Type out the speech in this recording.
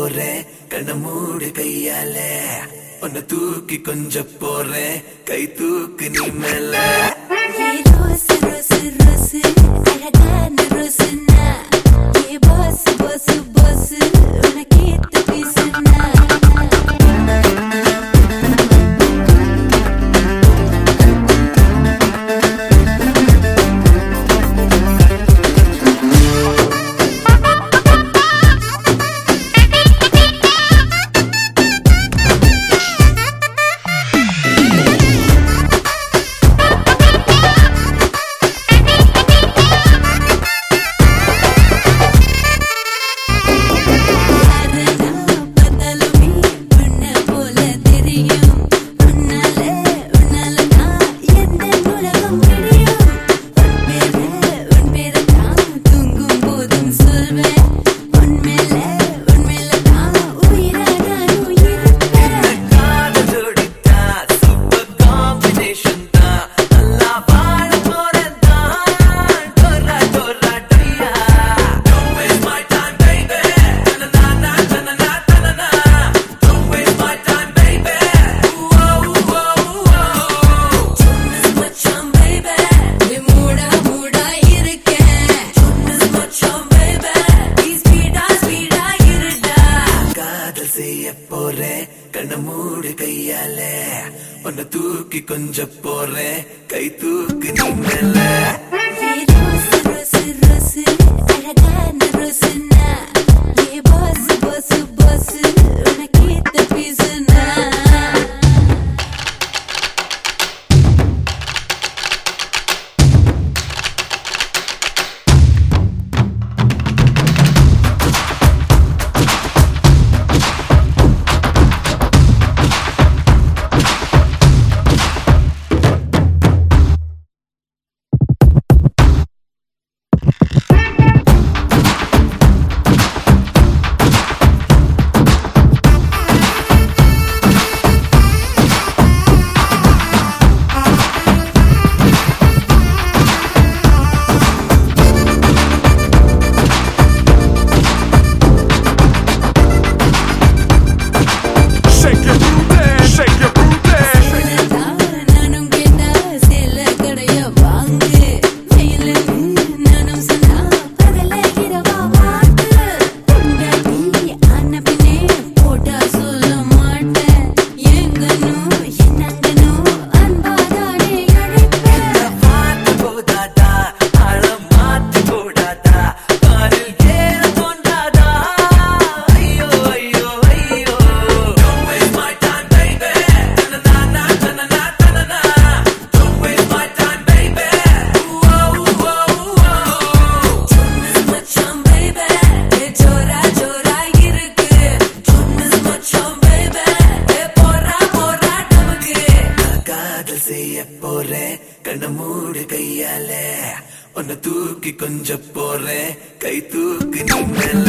போறேன் கண்ண மூடு கையால. உன்னை தூக்கி கொஞ்சம் போறேன் கை தூக்கு நீ மேல. ரோசு ரோசு ரோசு அழகான ரோசு கண்ண மூடி கையால. உன்னை தூக்கி கொஞ்சம் போறேன் கை தூக்கு நீ மேல செய்ய போறேன் கண்ண மூடு கையால. உன்னை தூக்கி கொஞ்ச போறேன் கை தூக்கி நின்னல.